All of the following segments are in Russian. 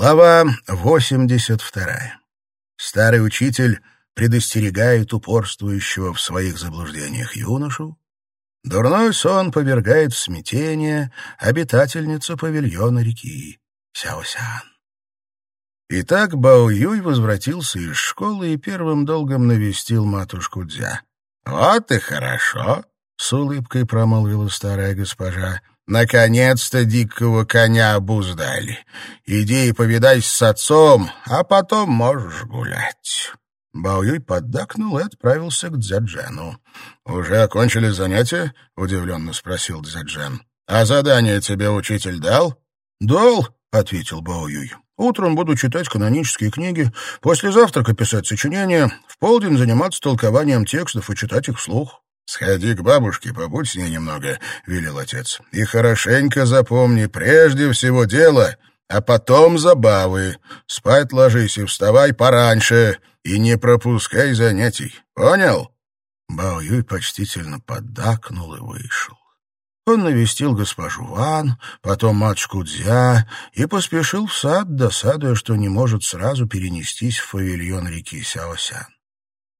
Глава 82. Старый учитель предостерегает упорствующего в своих заблуждениях юношу. Дурной сон повергает в смятение обитательницу павильона реки Сяосян. Итак, Бао Юй возвратился из школы и первым долгом навестил матушку Дзя. «Вот и хорошо», — с улыбкой промолвила старая госпожа. Наконец-то дикого коня обуздали. Иди и повидайся с отцом, а потом можешь гулять. Баоюй поддакнул и отправился к Дзяджену. «Уже окончили занятия?» — удивленно спросил Дзяджен. «А задание тебе учитель дал?» «Дал», — ответил Баоюй. «Утром буду читать канонические книги, после завтрака писать сочинения, в полдень заниматься толкованием текстов и читать их вслух». «Сходи к бабушке, побудь с ней немного», — велел отец. «И хорошенько запомни, прежде всего дело, а потом забавы. Спать ложись и вставай пораньше, и не пропускай занятий. Понял?» Бао Юй почтительно поддакнул и вышел. Он навестил госпожу Ван, потом матушку Дзя и поспешил в сад, досадуя, что не может сразу перенестись в павильон реки Сяосян.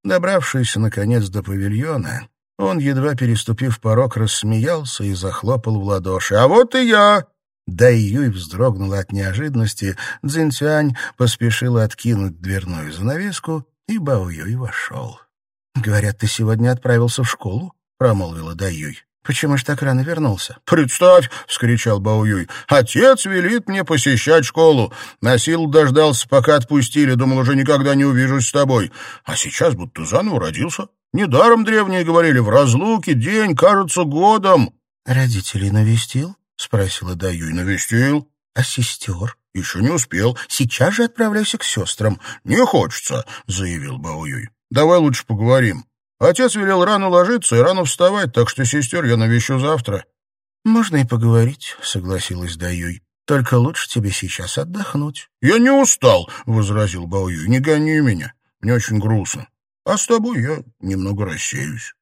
Добравшись, наконец, до павильона, он, едва переступив порог, рассмеялся и захлопал в ладоши. «А вот и я!» Да Юй вздрогнула от неожиданности, Цзиньцюань поспешила откинуть дверную занавеску, и Бао Юй вошел. «Говорят, ты сегодня отправился в школу?» — промолвила Да Юй. «Почему ж так рано вернулся?» «Представь!» — вскричал Баоюй. «Отец велит мне посещать школу. На силу дождался, пока отпустили. Думал, уже никогда не увижусь с тобой. А сейчас будто заново родился. Недаром древние говорили, в разлуке день кажется годом». «Родителей навестил?» — спросила Даюй. «Навестил». «А сестер?» «Еще не успел. Сейчас же отправляйся к сестрам». «Не хочется», — заявил Баоюй. «Давай лучше поговорим». Отец велел рано ложиться и рано вставать, так что сестер я навещу завтра. — Можно и поговорить, — согласилась Даюй. — Только лучше тебе сейчас отдохнуть. — Я не устал, — возразил Баоюй. — Не гони меня. Мне очень грустно. А с тобой я немного рассеюсь.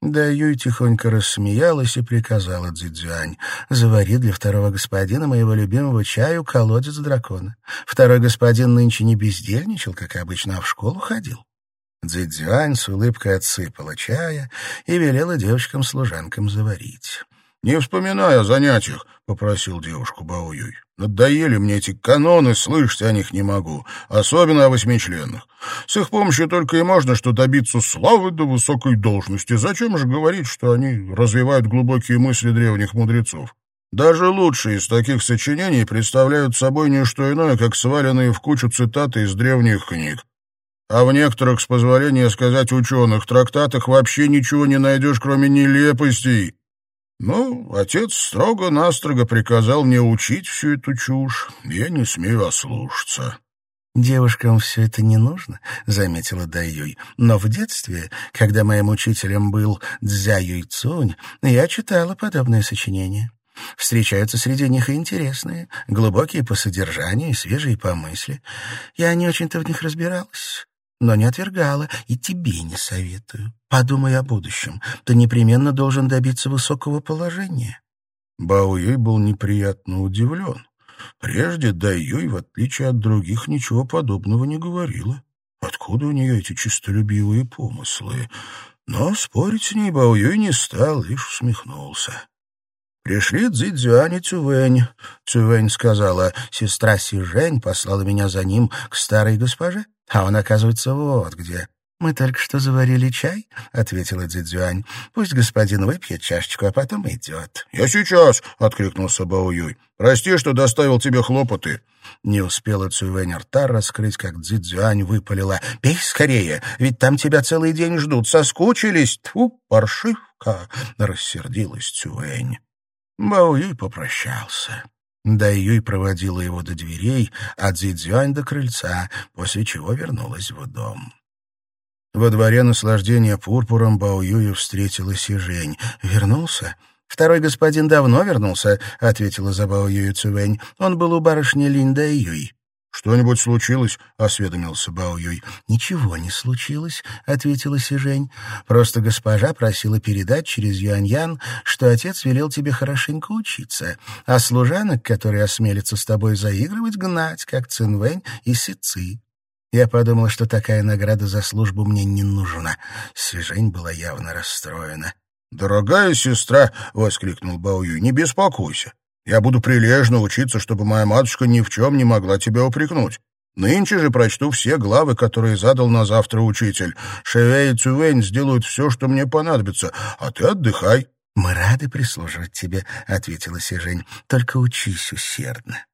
Да Юй тихонько рассмеялась и приказала Цзюань. «Завари для второго господина моего любимого чаю колодец дракона. Второй господин нынче не бездельничал, как обычно, а в школу ходил. Дзидзюань с улыбкой отсыпала чая и велела девочкам-служанкам заварить. «Не вспоминай о занятиях», — попросил девушку Баоюй. «Надоели мне эти каноны, слышать о них не могу, особенно о восьмичленных. С их помощью только и можно что добиться славы до высокой должности. Зачем же говорить, что они развивают глубокие мысли древних мудрецов? Даже лучшие из таких сочинений представляют собой не что иное, как сваленные в кучу цитаты из древних книг а в некоторых, с позволения сказать ученых, трактатах вообще ничего не найдешь, кроме нелепостей. Ну, отец строго-настрого приказал мне учить всю эту чушь, я не смею ослушаться. «Девушкам все это не нужно», — заметила Даюй. «Но в детстве, когда моим учителем был Цзя Юйцунь, я читала подобные сочинения. Встречаются среди них и интересные, глубокие по содержанию и свежие по мысли. Я не очень-то в них разбиралась, но не отвергала, и тебе не советую. Подумай о будущем. Ты непременно должен добиться высокого положения». Баоюй был неприятно удивлен. Прежде Дайюй, в отличие от других, ничего подобного не говорила. Откуда у нее эти чистолюбивые помыслы? Но спорить с ней Баоюй не стал, лишь усмехнулся. Пришли Цзидзюань и Цювэнь. Цювэнь сказала, сестра Сижень послала меня за ним к старой госпоже. А он, оказывается, вот где. «Мы только что заварили чай», — ответила Дзидзюань. «Пусть господин выпьет чашечку, а потом идет». «Я сейчас», — откликнулся Баоюй. «Прости, что доставил тебе хлопоты». Не успела Цювень рта раскрыть, как Дзидзюань выпалила. «Пей скорее, ведь там тебя целый день ждут. Соскучились. Тьфу, паршивка!» — рассердилась Цювень. Баоюй попрощался. Даюй проводила его до дверей, а Цзидзюань до крыльца, после чего вернулась в дом. Во дворе наслаждения пурпуром Бао Юю встретила Сижень. «Вернулся?» «Второй господин давно вернулся», — ответила за Бао Юю Цювень. «Он был у барышни Линь Юй». «Что-нибудь случилось?» — осведомился Бао Юй. «Ничего не случилось», — ответила Сижень. «Просто госпожа просила передать через Юаньян, что отец велел тебе хорошенько учиться, а служанок, которые осмелятся с тобой заигрывать, гнать, как Цинвэнь и Сици. Я подумала, что такая награда за службу мне не нужна». Сижень была явно расстроена. «Дорогая сестра!» — воскликнул Бао Юй. «Не беспокойся. Я буду прилежно учиться, чтобы моя матушка ни в чем не могла тебя упрекнуть. Нынче же прочту все главы, которые задал на завтра учитель. Шевей и Цювень сделают все, что мне понадобится, а ты отдыхай». «Мы рады прислуживать тебе», — ответила Сижень. «Только учись усердно».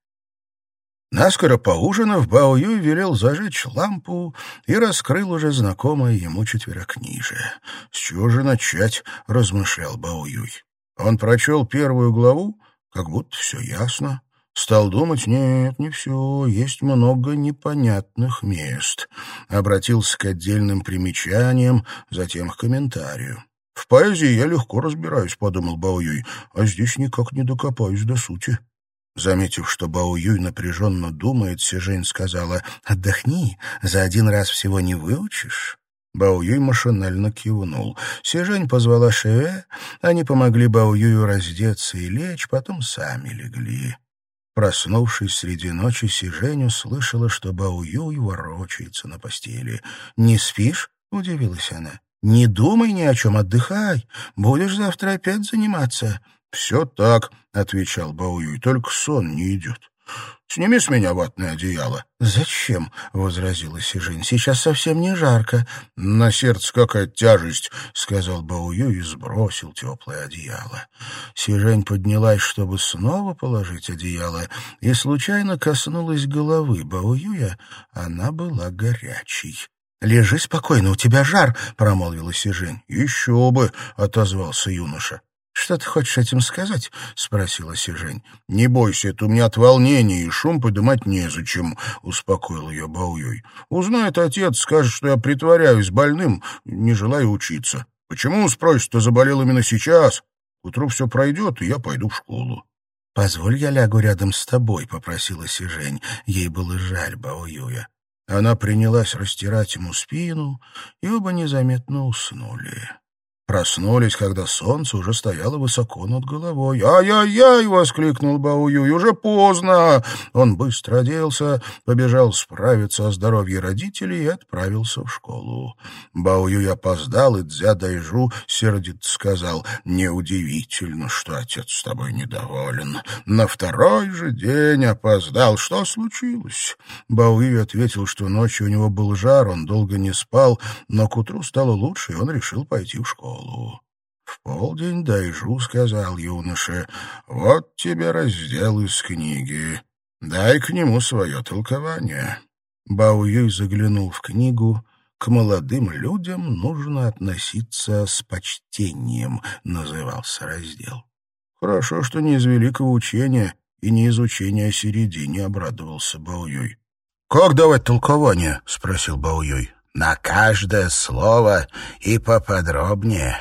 Наскоро поужинав, Бао Юй велел зажечь лампу и раскрыл уже знакомое ему четверокнижие. «С чего же начать?» — размышлял Бао Юй. Он прочел первую главу как будто все ясно. Стал думать, нет, не все, есть много непонятных мест. Обратился к отдельным примечаниям, затем к комментарию. «В поэзии я легко разбираюсь», — подумал Бао Юй, «а здесь никак не докопаюсь до сути». Заметив, что Бао Юй напряженно думает, Сижень сказала, «Отдохни, за один раз всего не выучишь». Бао Юй машинально кивнул. Сижень позвала Шеве, они помогли Бао Юю раздеться и лечь, потом сами легли. Проснувшись среди ночи, Сижень услышала, что Бао Юй ворочается на постели. «Не спишь?» — удивилась она. «Не думай ни о чем, отдыхай. Будешь завтра опять заниматься». «Все так», — отвечал Бао Юй, — «только сон не идет». Сними с меня ватное одеяло». «Зачем?» — возразила Сижень. «Сейчас совсем не жарко». «На сердце какая тяжесть», — сказал Баую и сбросил теплое одеяло. Сижень поднялась, чтобы снова положить одеяло, и случайно коснулась головы Бауюя. Она была горячей. «Лежи спокойно, у тебя жар», — промолвила Сижень. «Еще бы», — отозвался юноша. «Что ты хочешь этим сказать?» — спросила Сижень. «Не бойся, это у меня от волнения, и шум подымать незачем», — успокоил ее Баоюй. «Узнает отец, скажет, что я притворяюсь больным, не желаю учиться. Почему, спросит, что заболел именно сейчас? Утру все пройдет, и я пойду в школу». «Позволь, я лягу рядом с тобой», — попросила Сижень. Ей было жаль Баоюя. Она принялась растирать ему спину, и оба незаметно уснули. Проснулись, когда солнце уже стояло высоко над головой. «Ай-яй-яй!» — воскликнул Баую. «Уже поздно!» Он быстро оделся, побежал справиться о здоровье родителей и отправился в школу. Баую опоздал, и Дзя Дайжу сердито сказал, «Неудивительно, что отец с тобой недоволен. На второй же день опоздал. Что случилось?» Баую ответил, что ночью у него был жар, он долго не спал, но к утру стало лучше, и он решил пойти в школу школу. В полдень Дайжу сказал юноше, «Вот тебе раздел из книги. Дай к нему свое толкование». Бао Юй заглянул в книгу. «К молодым людям нужно относиться с почтением», — назывался раздел. «Хорошо, что не из великого учения и не из учения середине», — обрадовался Бао Юй. «Как давать толкование?» — спросил Бао Юй на каждое слово и поподробнее.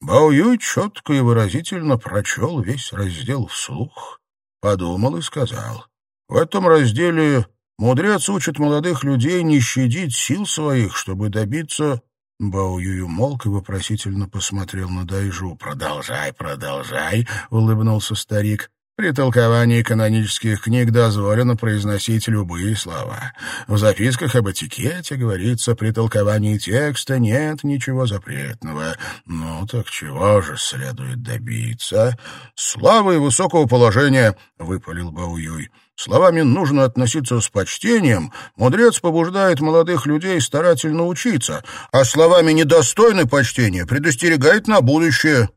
Баоюй четко и выразительно прочел весь раздел вслух, подумал и сказал. В этом разделе мудрец учит молодых людей не щадить сил своих, чтобы добиться... Баоюй умолк и вопросительно посмотрел на Дайжу. «Продолжай, продолжай», — улыбнулся старик. При толковании канонических книг дозволено произносить любые слова. В записках об этикете говорится, при толковании текста нет ничего запретного. Ну так чего же следует добиться? Славы и высокого положения, — выпалил Бауюй. Словами нужно относиться с почтением. Мудрец побуждает молодых людей старательно учиться, а словами недостойны почтения предостерегает на будущее.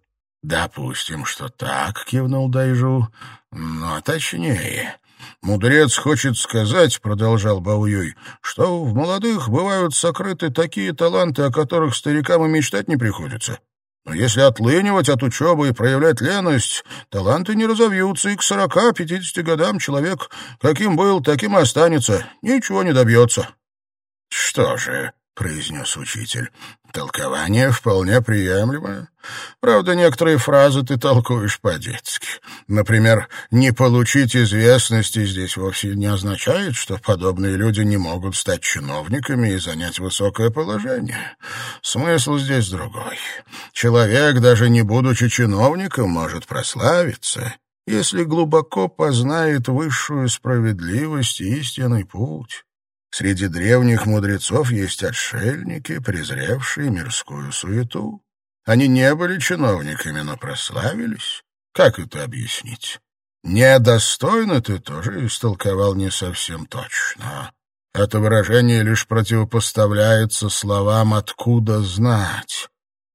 «Допустим, что так», — кивнул Дайжу. «Но точнее...» «Мудрец хочет сказать, — продолжал Бауюй, — что в молодых бывают сокрыты такие таланты, о которых старикам и мечтать не приходится. Но если отлынивать от учебы и проявлять леность, таланты не разовьются, и к сорока-пятидесяти годам человек, каким был, таким и останется, ничего не добьется». «Что же?» — произнес учитель. «Толкование вполне приемлемое. Правда, некоторые фразы ты толкуешь по-детски. Например, «не получить известности» здесь вовсе не означает, что подобные люди не могут стать чиновниками и занять высокое положение. Смысл здесь другой. Человек, даже не будучи чиновником, может прославиться, если глубоко познает высшую справедливость и истинный путь». Среди древних мудрецов есть отшельники, презревшие мирскую суету. Они не были чиновниками, но прославились. Как это объяснить? «Недостойно» ты тоже истолковал не совсем точно. Это выражение лишь противопоставляется словам «откуда знать».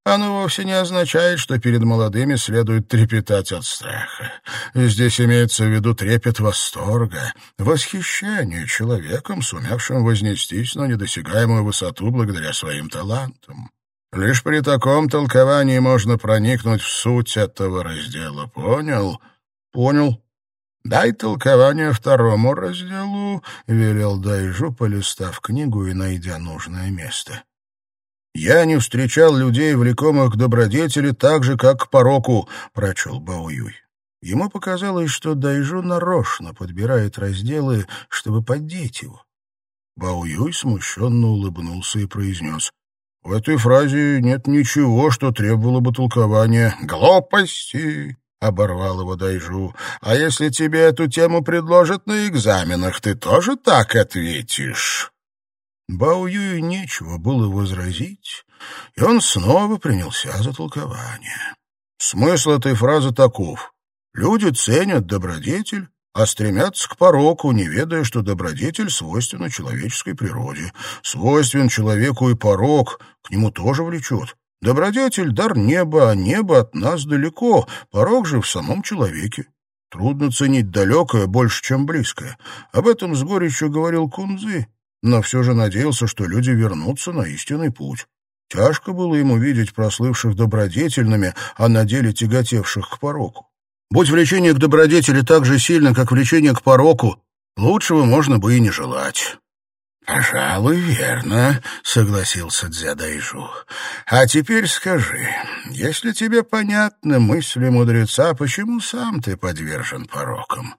Оно вовсе не означает, что перед молодыми следует трепетать от страха. Здесь имеется в виду трепет восторга, восхищение человеком, сумевшим вознестись на недосягаемую высоту благодаря своим талантам. Лишь при таком толковании можно проникнуть в суть этого раздела. Понял? Понял. «Дай толкование второму разделу», — велел Дайжу, полистав книгу и найдя нужное место. «Я не встречал людей, влекомых к добродетели, так же, как к пороку», — прочел Баоюй. Ему показалось, что Дайжу нарочно подбирает разделы, чтобы поддеть его. Баоюй смущенно улыбнулся и произнес. «В этой фразе нет ничего, что требовало бы толкования. Глупости!» — оборвал его Дайжу. «А если тебе эту тему предложат на экзаменах, ты тоже так ответишь?» Бао Юю нечего было возразить, и он снова принялся за толкование. Смысл этой фразы таков. Люди ценят добродетель, а стремятся к пороку, не ведая, что добродетель свойственна человеческой природе. Свойствен человеку и порок, к нему тоже влечет. Добродетель — дар неба, а небо от нас далеко, порок же в самом человеке. Трудно ценить далекое больше, чем близкое. Об этом с горечью говорил Кунзы но все же надеялся, что люди вернутся на истинный путь. Тяжко было ему видеть прослывших добродетельными, а на деле тяготевших к пороку. Будь влечение к добродетели так же сильно, как влечение к пороку, лучшего можно бы и не желать. «Пожалуй, верно», — согласился Дзядайжу. «А теперь скажи, если тебе понятны мысли мудреца, почему сам ты подвержен порокам?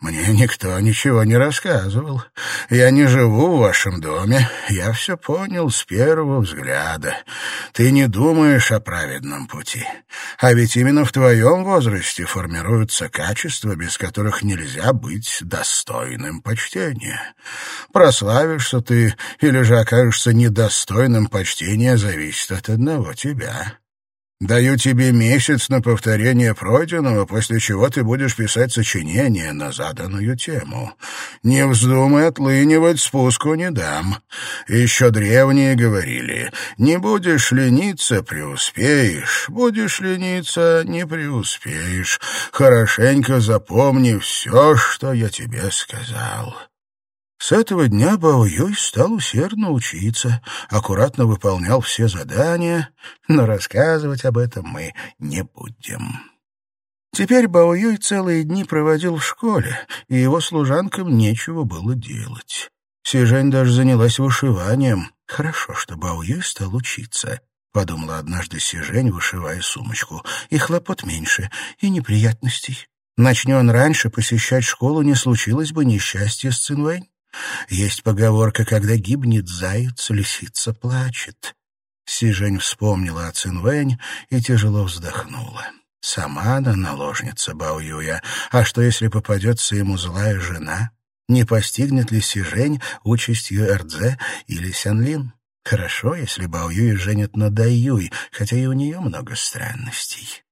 Мне никто ничего не рассказывал. Я не живу в вашем доме. Я все понял с первого взгляда. Ты не думаешь о праведном пути. А ведь именно в твоем возрасте формируются качества, без которых нельзя быть достойным почтения. Прославишься ты или же окажешься недостойным почтения, зависит от одного тебя. Даю тебе месяц на повторение пройденного, после чего ты будешь писать сочинение на заданную тему. Не вздумай отлынивать, спуску не дам. Еще древние говорили, не будешь лениться — преуспеешь, будешь лениться — не преуспеешь. Хорошенько запомни все, что я тебе сказал». С этого дня Бао Юй стал усердно учиться, аккуратно выполнял все задания, но рассказывать об этом мы не будем. Теперь Бао Юй целые дни проводил в школе, и его служанкам нечего было делать. Сижень даже занялась вышиванием. Хорошо, что Бао Юй стал учиться. — подумала однажды Сижень, вышивая сумочку. «И хлопот меньше, и неприятностей. Начни он раньше посещать школу, не случилось бы несчастья с Цинвэнь. Есть поговорка, когда гибнет заяц, лисица плачет. Сижень вспомнила о Цинвэнь и тяжело вздохнула. Сама она наложница Баоюя, а что, если попадется ему злая жена? Не постигнет ли Сижень участью Эрдзе или Сянлин? Хорошо, если Баоюй женят на Даюй, хотя и у нее много странностей.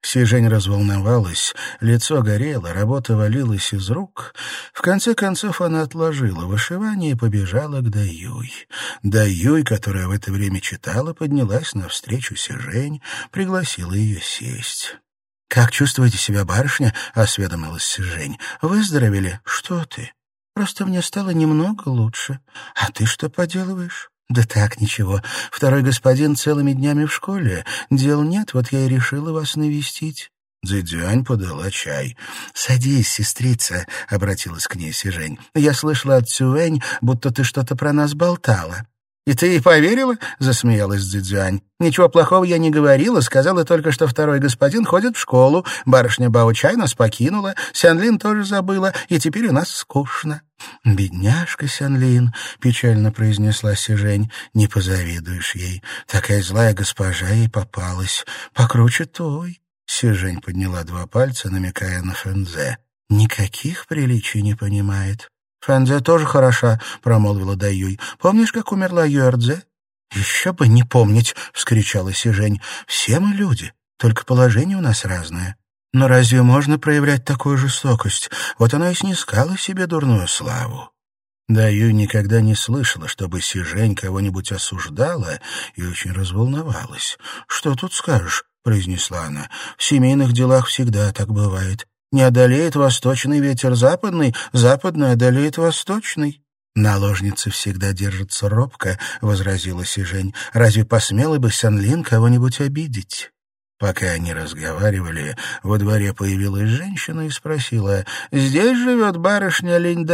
Сижень разволновалась, лицо горело, работа валилась из рук. В конце концов она отложила вышивание и побежала к Даюй. Даюй, которая в это время читала, поднялась навстречу Сижень, пригласила ее сесть. «Как чувствуете себя, барышня?» — осведомилась Сижень. «Выздоровели? Что ты? Просто мне стало немного лучше. А ты что поделываешь?» «Да так, ничего. Второй господин целыми днями в школе. Дел нет, вот я и решила вас навестить». Дзидзюань подала чай. «Садись, сестрица», — обратилась к ней Сижень. «Я слышала от Цюэнь, будто ты что-то про нас болтала. «И ты ей поверила?» — засмеялась Цзюань. «Ничего плохого я не говорила, сказала только, что второй господин ходит в школу, барышня Бао-Чай нас покинула, Сянлин тоже забыла, и теперь у нас скучно». «Бедняжка Сянлин», — печально произнесла Сижень, — «не позавидуешь ей. Такая злая госпожа ей попалась. Покруче той». Сижень подняла два пальца, намекая на Фэнзе. «Никаких приличий не понимает». «Фэнзе тоже хороша», — промолвила Даюй. «Помнишь, как умерла Юэрдзе?» «Еще бы не помнить!» — вскричала Сижень. «Все мы люди, только положение у нас разное. Но разве можно проявлять такую жестокость? Вот она и снискала себе дурную славу». Даюй никогда не слышала, чтобы Сижень кого-нибудь осуждала и очень разволновалась. «Что тут скажешь?» — произнесла она. «В семейных делах всегда так бывает. Не одолеет восточный ветер западный, западный одолеет восточный». «Наложницы всегда держатся робко», — возразила Сижень. «Разве посмела бы Сянлин кого-нибудь обидеть?» Пока они разговаривали, во дворе появилась женщина и спросила, «Здесь живет барышня Линь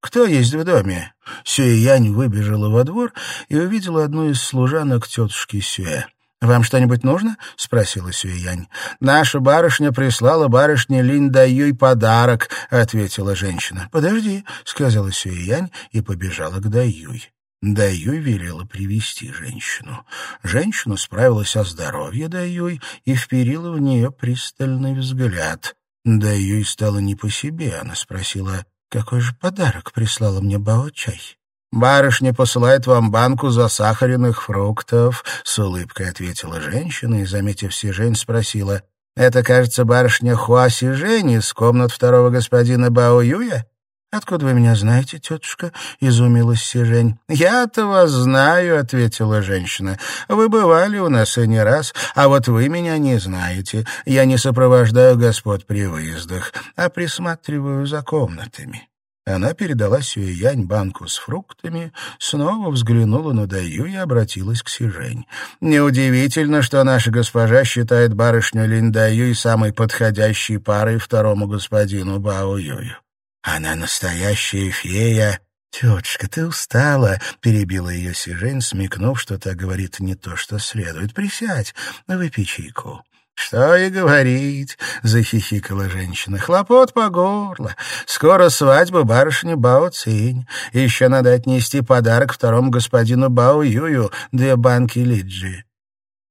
Кто есть в доме?» Сюэ-Янь выбежала во двор и увидела одну из служанок тетушки Сюэ. «Вам что-нибудь нужно?» — спросила Сюэянь. «Наша барышня прислала барышне Линь Даюй подарок», — ответила женщина. «Подожди», — сказала Сюэянь и побежала к Даюй. Даюй велела привести женщину. Женщина справилась о здоровье Даюй и вперила в нее пристальный взгляд. Даюй стала не по себе. Она спросила, «Какой же подарок прислала мне Бао-чай?» «Барышня посылает вам банку засахаренных фруктов», — с улыбкой ответила женщина и, заметив Сижень, спросила, «Это, кажется, барышня Хуа Сижень из комнат второго господина Бао Юя?» «Откуда вы меня знаете, тетушка?» — изумилась Сижень. «Я-то вас знаю», — ответила женщина. «Вы бывали у нас и не раз, а вот вы меня не знаете. Я не сопровождаю господ при выездах, а присматриваю за комнатами». Она передала Сюэянь банку с фруктами, снова взглянула на Даю и обратилась к Сижень. «Неудивительно, что наша госпожа считает барышню Линдаю самой подходящей парой второму господину Бао Юю. Она настоящая фея». «Тетушка, ты устала», — перебила ее Сижень, смекнув, что та говорит не то, что следует. «Присядь, выпей чайку». «Что и говорить», — захихикала женщина, — «хлопот по горло. Скоро свадьба барышни Бао Цинь. Еще надо отнести подарок второму господину Бао Юю, две банки лиджи».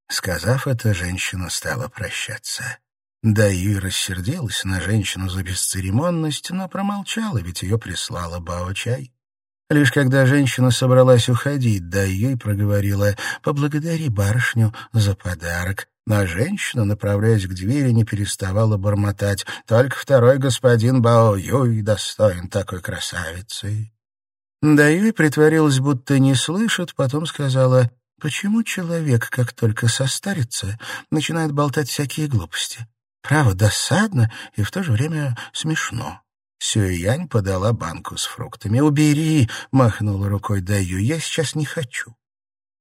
Сказав это, женщина стала прощаться. Да Юй рассердилась на женщину за бесцеремонность, но промолчала, ведь ее прислала Бао Чай. Лишь когда женщина собралась уходить, да Юй проговорила «Поблагодари барышню за подарок». Но женщина, направляясь к двери, не переставала бормотать. Только второй господин Бао Юй достоин такой красавицы. Даюй притворилась, будто не слышит, потом сказала, «Почему человек, как только состарится, начинает болтать всякие глупости? Право, досадно и в то же время смешно». Сюянь подала банку с фруктами. «Убери!» — махнула рукой Даю. «Я сейчас не хочу».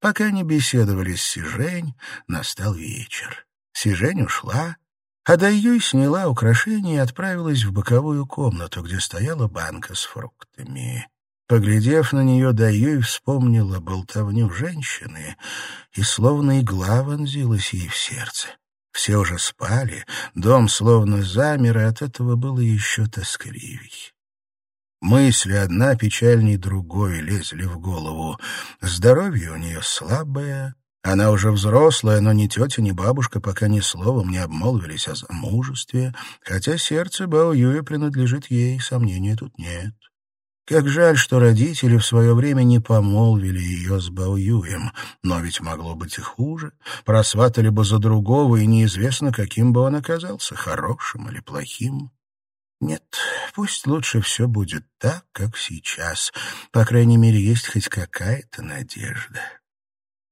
Пока они беседовали с Сижень, настал вечер. Сижень ушла, а Даюй сняла украшение и отправилась в боковую комнату, где стояла банка с фруктами. Поглядев на нее, Даюй вспомнила болтовню женщины, и словно игла вонзилась ей в сердце. Все уже спали, дом словно замер, и от этого было еще тоскливей. Мысли одна печальней другой лезли в голову. Здоровье у нее слабое, она уже взрослая, но ни тетя, ни бабушка пока ни словом не обмолвились о замужестве, хотя сердце Бао Юя принадлежит ей, сомнений тут нет. Как жаль, что родители в свое время не помолвили ее с Баоюем, но ведь могло быть и хуже. Просватали бы за другого, и неизвестно, каким бы он оказался, хорошим или плохим. Нет, пусть лучше все будет так, как сейчас. По крайней мере, есть хоть какая-то надежда.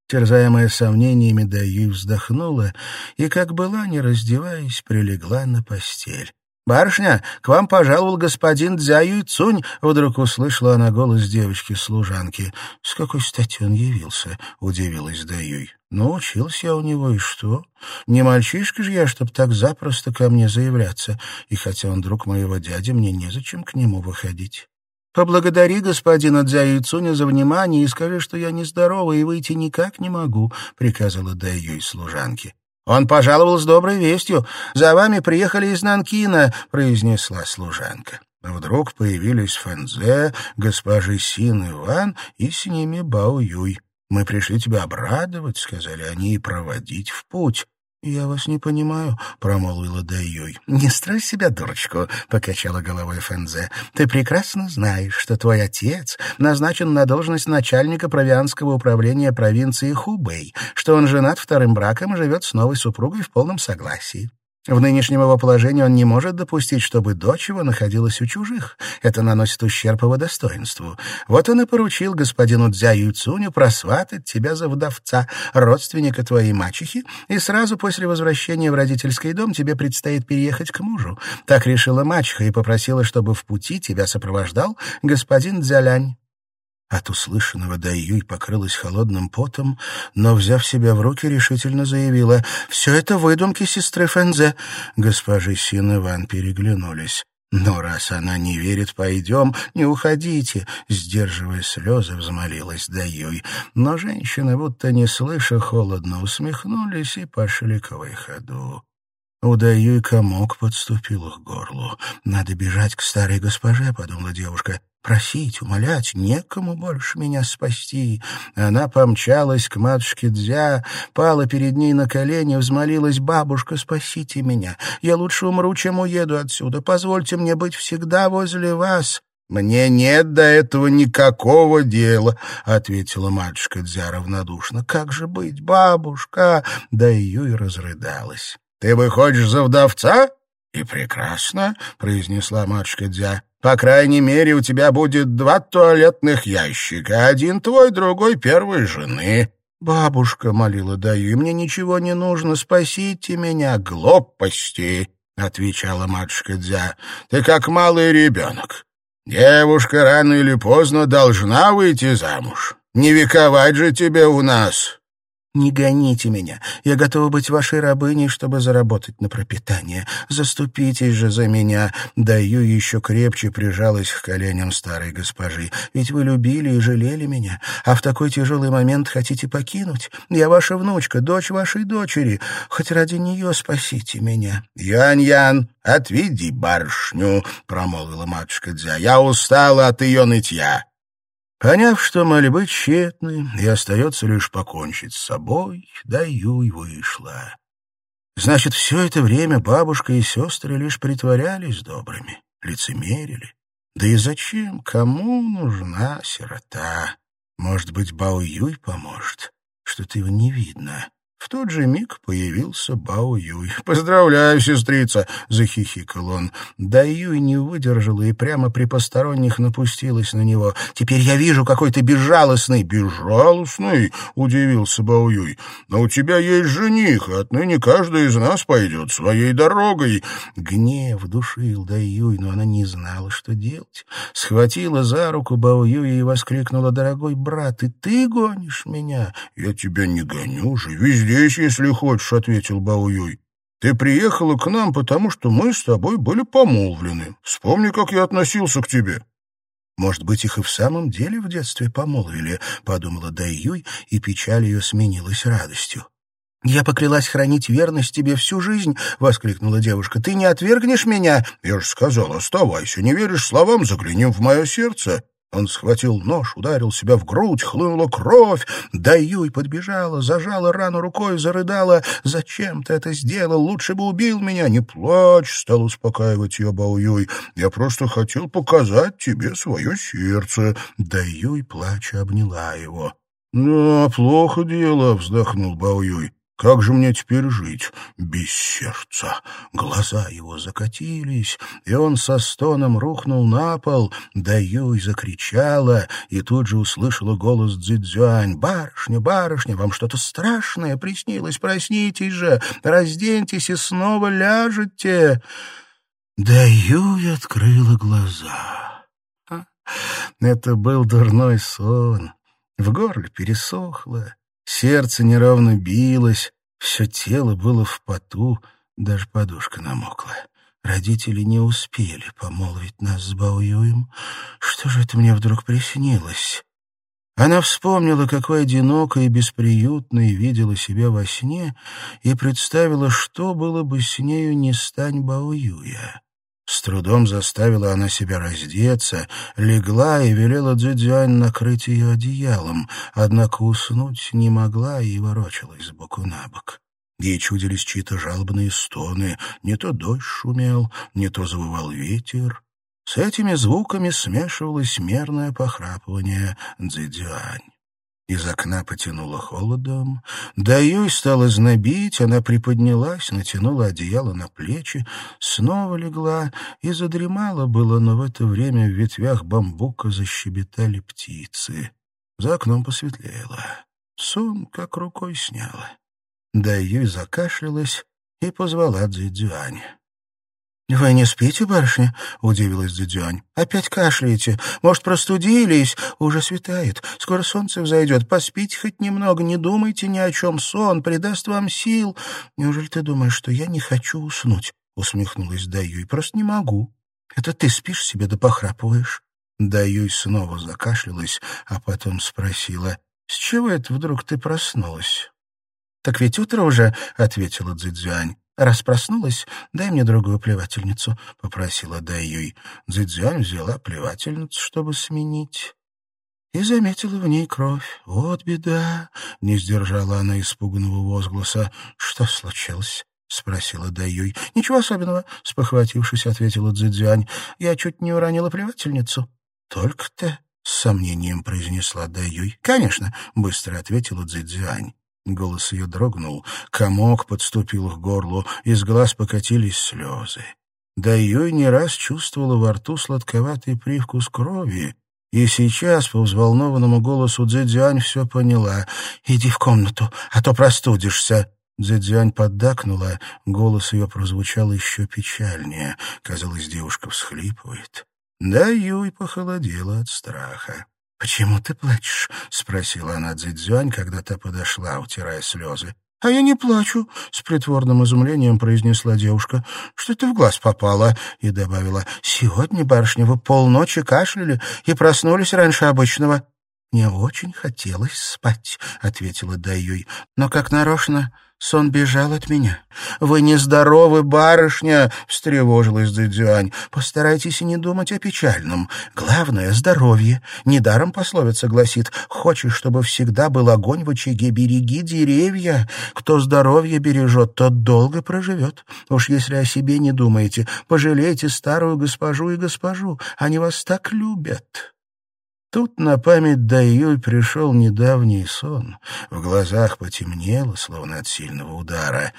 Терзаемая сомнениями, Даюй вздохнула и, как была, не раздеваясь, прилегла на постель. «Барышня, к вам пожаловал господин Дзяю Цунь», — вдруг услышала она голос девочки-служанки. «С какой стати он явился?» — удивилась Даюй. «Ну, учился я у него, и что? Не мальчишка же я, чтоб так запросто ко мне заявляться, и хотя он друг моего дяди, мне незачем к нему выходить». Поблагодари господина Дзяюйцуня за внимание и скажи, что я нездорова и выйти никак не могу», — приказала Даюй служанке. «Он пожаловал с доброй вестью. За вами приехали из Нанкина», — произнесла служанка. Вдруг появились Фэнзе, госпожи Син и Ван и с ними Бао Юй. «Мы пришли тебя обрадовать», — сказали они, — «и проводить в путь». «Я вас не понимаю», — промолвила Дайюй. «Не строй себя, дурочку», — покачала головой Фэнзе. «Ты прекрасно знаешь, что твой отец назначен на должность начальника провианского управления провинции Хубэй, что он женат вторым браком и живет с новой супругой в полном согласии. В нынешнем его положении он не может допустить, чтобы дочь его находилась у чужих. Это наносит ущерб его достоинству. Вот он и поручил господину Дзя Юйцуню просватать тебя за вдовца, родственника твоей мачехи, и сразу после возвращения в родительский дом тебе предстоит переехать к мужу. Так решила мачеха и попросила, чтобы в пути тебя сопровождал господин Дзялянь. От услышанного Дайюй покрылась холодным потом, но, взяв себя в руки, решительно заявила «Все это выдумки сестры Фэнзе». Госпожи Син и Ван переглянулись. «Но раз она не верит, пойдем, не уходите», — сдерживая слезы, взмолилась Даюй. Но женщины, будто не слыша, холодно усмехнулись и пошли к выходу. У Даюй комок подступил к горлу. «Надо бежать к старой госпоже», — подумала девушка. Просить, умолять, некому больше меня спасти. Она помчалась к матушке Дзя, пала перед ней на колени, взмолилась, «Бабушка, спасите меня! Я лучше умру, чем уеду отсюда. Позвольте мне быть всегда возле вас». «Мне нет до этого никакого дела», — ответила матушка Дзя равнодушно. «Как же быть, бабушка?» Да ее и разрыдалась. «Ты выходишь за вдовца?» «И прекрасно», — произнесла матушка Дзя. По крайней мере, у тебя будет два туалетных ящика, один твой, другой первой жены». «Бабушка», — молила Даю, — «мне ничего не нужно, спасите меня». «Глупости», — отвечала матушка Дзя, — «ты как малый ребенок. Девушка рано или поздно должна выйти замуж. Не вековать же тебе у нас». «Не гоните меня. Я готова быть вашей рабыней, чтобы заработать на пропитание. Заступитесь же за меня». Даю еще крепче прижалась к коленям старой госпожи. «Ведь вы любили и жалели меня, а в такой тяжелый момент хотите покинуть. Я ваша внучка, дочь вашей дочери. Хоть ради нее спасите меня». «Ян-Ян, отведи барышню», — промолвила матушка Дзя. «Я устала от ее нытья». Поняв, что мольбы тщетны, и остается лишь покончить с собой, да Юй вышла. Значит, все это время бабушка и сестры лишь притворялись добрыми, лицемерили. Да и зачем? Кому нужна сирота? Может быть, Бао Юй поможет? Что-то его не видно. В тот же миг появился Бао Юй. «Поздравляю, сестрица!» — захихикал он. Да Юй не выдержала и прямо при посторонних напустилась на него. «Теперь я вижу, какой ты безжалостный!» «Безжалостный?» — удивился Бао Юй. «Но у тебя есть жених, и отныне каждый из нас пойдет своей дорогой!» Гнев душил Да Юй, но она не знала, что делать. Схватила за руку Бао Юя и воскликнула. «Дорогой брат, и ты гонишь меня?» «Я тебя не гоню, живи здесь!» Здесь, если хочешь», — ответил Баоюй. «Ты приехала к нам, потому что мы с тобой были помолвлены. Вспомни, как я относился к тебе». «Может быть, их и в самом деле в детстве помолвили», — подумала Дайюй, и печаль ее сменилась радостью. «Я поклялась хранить верность тебе всю жизнь», — воскликнула девушка. «Ты не отвергнешь меня?» «Я же сказал, оставайся. Не веришь словам, загляни в мое сердце». Он схватил нож, ударил себя в грудь, хлынула кровь. Даюй подбежала, зажала рану рукой, зарыдала. «Зачем ты это сделал? Лучше бы убил меня!» «Не плачь!» — стал успокаивать ее Баоюй. «Я просто хотел показать тебе свое сердце». Даюй, плача, обняла его. «Да, плохо дело», — вздохнул Баоюй. Как же мне теперь жить без сердца? Глаза его закатились, и он со стоном рухнул на пол. Да Юй закричала, и тут же услышала голос Цзюань. «Барышня, барышня, вам что-то страшное приснилось? Проснитесь же, разденьтесь и снова ляжете!» Да Юй открыла глаза. Это был дурной сон. В горле пересохло. Сердце неровно билось, все тело было в поту, даже подушка намокла. Родители не успели помолвить нас с Баоюем. Что же это мне вдруг приснилось? Она вспомнила, какой одинокой и бесприютной видела себя во сне, и представила, что было бы с нею не стань Баоюя. С трудом заставила она себя раздеться, легла и велела Дзюдзюань накрыть ее одеялом, однако уснуть не могла и ворочалась сбоку на бок. Ей чудились чьи-то жалобные стоны, не то дождь шумел, не то завывал ветер. С этими звуками смешивалось мерное похрапывание Дзидюань. Из окна потянуло холодом. Да ее стало знобить, она приподнялась, натянула одеяло на плечи, снова легла и задремала было, но в это время в ветвях бамбука защебетали птицы. За окном посветлело. Сон как рукой сняла. Да Юй закашлялась и позвала Цзэцзюань. «Вы не спите, барышня?» — удивилась Дзюань. «Опять кашляете. Может, простудились? Уже светает. Скоро солнце взойдет. Поспите хоть немного. Не думайте ни о чем. Сон придаст вам сил. Неужели ты думаешь, что я не хочу уснуть?» — усмехнулась Даюй. «Просто не могу. Это ты спишь себе да похрапываешь». Даюй снова закашлялась, а потом спросила. «С чего это вдруг ты проснулась?» «Так ведь утро уже», — ответила Цзэцзюань. «Раз проснулась, дай мне другую плевательницу», — попросила Даюй. Цзэцзюань взяла плевательницу, чтобы сменить, и заметила в ней кровь. «Вот беда!» — не сдержала она испуганного возгласа. «Что случилось?» — спросила Даюй. «Ничего особенного», — спохватившись, ответила Цзэцзюань. «Я чуть не уронила плевательницу». «Только-то?» — с сомнением произнесла Даюй. «Конечно», — быстро ответила Цзэцзюань. Голос ее дрогнул, комок подступил к горлу, из глаз покатились слезы. Да ее не раз чувствовала во рту сладковатый привкус крови, и сейчас по взволнованному голосу Дзэдзюань все поняла. «Иди в комнату, а то простудишься». Дзэдзюань поддакнула, голос ее прозвучал еще печальнее. Казалось, девушка всхлипывает. Да Юй похолодела от страха. «Почему ты плачешь?» — спросила она Цзэцзюань, когда та подошла, утирая слезы. «А я не плачу», — с притворным изумлением произнесла девушка. «Что ты в глаз попала?» — и добавила. «Сегодня, барышня, вы полночи кашляли и проснулись раньше обычного». «Мне очень хотелось спать», — ответила Даюй. «Но как нарочно Сон бежал от меня. «Вы нездоровы, барышня!» — встревожилась Дзюань. «Постарайтесь и не думать о печальном. Главное — здоровье. Недаром пословица гласит «Хочешь, чтобы всегда был огонь в очаге, береги деревья. Кто здоровье бережет, тот долго проживет. Уж если о себе не думаете, пожалейте старую госпожу и госпожу. Они вас так любят». Тут на память Даюй пришел недавний сон. В глазах потемнело, словно от сильного удара.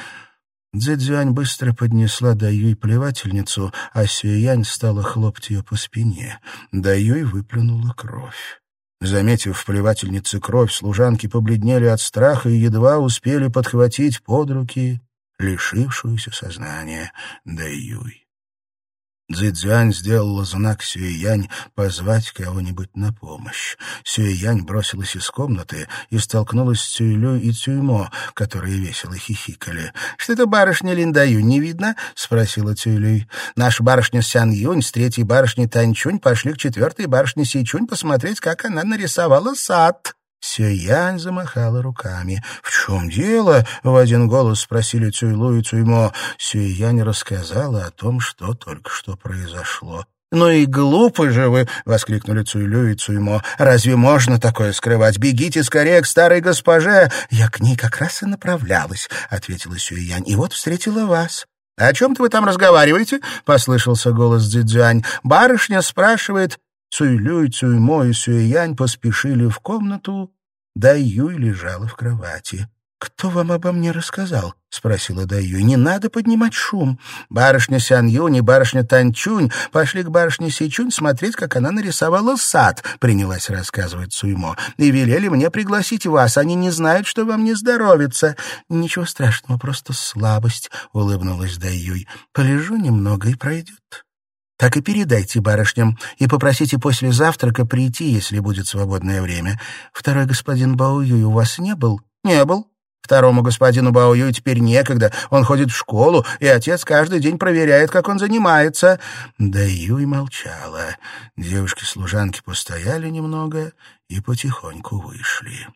Цзэцзюань быстро поднесла Даюй плевательницу, а Сюянь стала хлопать ее по спине. Даюй выплюнула кровь. Заметив в плевательнице кровь, служанки побледнели от страха и едва успели подхватить под руки лишившуюся сознания Даюй. Цзэцзюань сделала знак Сюэянь позвать кого-нибудь на помощь. Сюэянь бросилась из комнаты и столкнулась с Цюйлю и Цюймо, которые весело хихикали. — Что это барышня Линдаю не видно? — спросила Цюйлю. — Наша барышня Сян Юнь с третьей барышней Танчунь пошли к четвертой барышне Сичунь посмотреть, как она нарисовала сад. Сюянь замахала руками. «В чем дело?» — в один голос спросили Цюйлу и Цюймо. Сюянь рассказала о том, что только что произошло. «Ну и глупы же вы!» — воскликнули Цуйлю и Цуймо. «Разве можно такое скрывать? Бегите скорее к старой госпоже!» «Я к ней как раз и направлялась», — ответила Сюянь. «И вот встретила вас». «О чем-то вы там разговариваете?» — послышался голос Дзидзюань. «Барышня спрашивает, Цуйлюй, Цуймо и Сюэянь поспешили в комнату, да Юй лежала в кровати. «Кто вам обо мне рассказал?» — спросила Даюй. «Не надо поднимать шум. Барышня Сян Юнь и барышня Танчунь пошли к барышне Сичунь смотреть, как она нарисовала сад», — принялась рассказывать Цуймо. «И велели мне пригласить вас. Они не знают, что вам не здоровится». «Ничего страшного, просто слабость», — улыбнулась Даюй. «Полежу немного и пройдет». Так и передайте барышням и попросите после завтрака прийти, если будет свободное время. Второй господин Баоюй у вас не был? Не был. Второму господину Баою теперь некогда, он ходит в школу, и отец каждый день проверяет, как он занимается». Да Юй молчала. Девушки-служанки постояли немного и потихоньку вышли.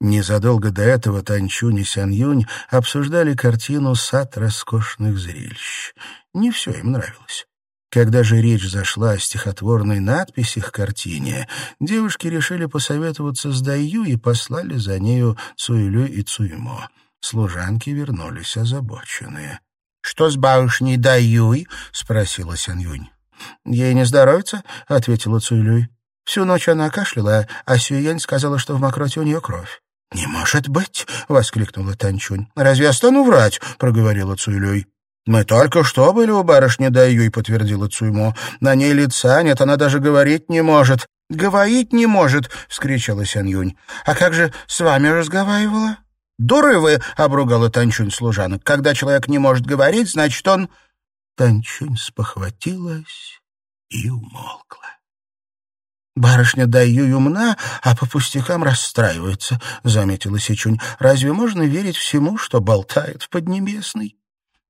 Незадолго до этого Танчунь и Сян-Юнь обсуждали картину «Сад роскошных зрелищ». Не все им нравилось. Когда же речь зашла о стихотворной надписи к картине, девушки решили посоветоваться с Даю и послали за нею Цуэлю и Цуймо. Служанки вернулись озабоченные. — Что с барышней Даюй? — спросила Сян Юнь. — Ей не здоровится, — ответила Цуйлюй. Всю ночь она кашляла, а Сюянь сказала, что в мокроте у нее кровь. — Не может быть! — воскликнула Танчунь. — Разве я стану врать? — проговорила Цуйлюй. «Мы только что были у барышни Даюй», — подтвердила Цуймо. «На ней лица нет, она даже говорить не может». «Говорить не может!» — вскричала Сянь-Юнь. «А как же с вами разговаривала?» «Дуры вы!» — обругала Танчунь служанок. «Когда человек не может говорить, значит, он...» Танчунь спохватилась и умолкла. «Барышня Даюй умна, а по пустякам расстраивается», — заметила Сичунь. «Разве можно верить всему, что болтает в Поднебесной?»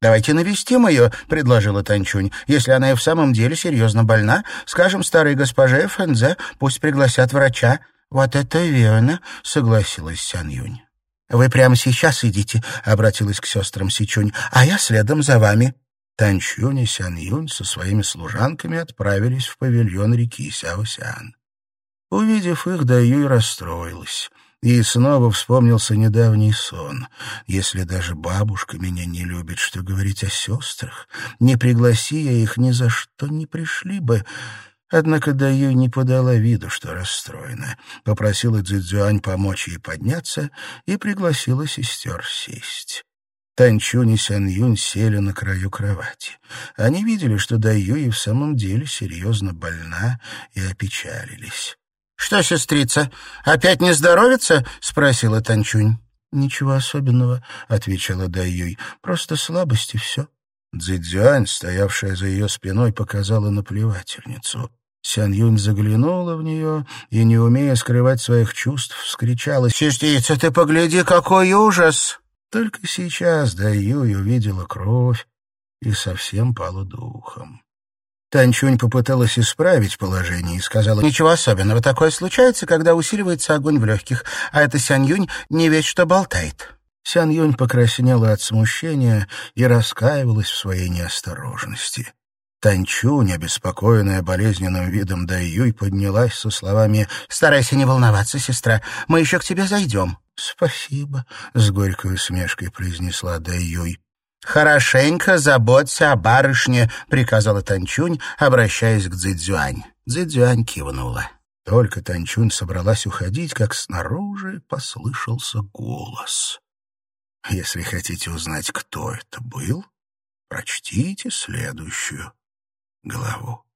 «Давайте навестим ее», — предложила Танчунь. «Если она и в самом деле серьезно больна, скажем старой госпоже Фэнзе, пусть пригласят врача». «Вот это верно», — согласилась Сян Юнь. «Вы прямо сейчас идите», — обратилась к сестрам Сичунь, «а я следом за вами». Танчунь и Сян Юнь со своими служанками отправились в павильон реки Сяосян. Увидев их, Даюй расстроилась. И снова вспомнился недавний сон. Если даже бабушка меня не любит, что говорить о сестрах? Не пригласи я их, ни за что не пришли бы. Однако Даю не подала виду, что расстроена. Попросила Цзюань помочь ей подняться и пригласила сестер сесть. Танчунь и Сян Юнь сели на краю кровати. Они видели, что Даю и в самом деле серьезно больна и опечалились. «Что, сестрица, опять не здоровится?» — спросила Танчунь. «Ничего особенного», — отвечала Дайюй. «Просто слабость и все». Цзэцзюань, стоявшая за ее спиной, показала наплевательницу. Сян Юнь заглянула в нее и, не умея скрывать своих чувств, вскричала «Сестрица, ты погляди, какой ужас!» Только сейчас Дайюй увидела кровь и совсем пала духом. Танчунь попыталась исправить положение и сказала, «Ничего особенного, такое случается, когда усиливается огонь в легких, а эта Сянь-Юнь не весь что болтает». Сян-Юнь покраснела от смущения и раскаивалась в своей неосторожности. Танчунь, обеспокоенная болезненным видом Дайюй, поднялась со словами «Старайся не волноваться, сестра, мы еще к тебе зайдем». «Спасибо», — с горькой усмешкой произнесла Дайюй. «Хорошенько заботься о барышне», — приказала Танчунь, обращаясь к Цзэцзюань. Цзэцзюань кивнула. Только Танчунь собралась уходить, как снаружи послышался голос. Если хотите узнать, кто это был, прочтите следующую главу.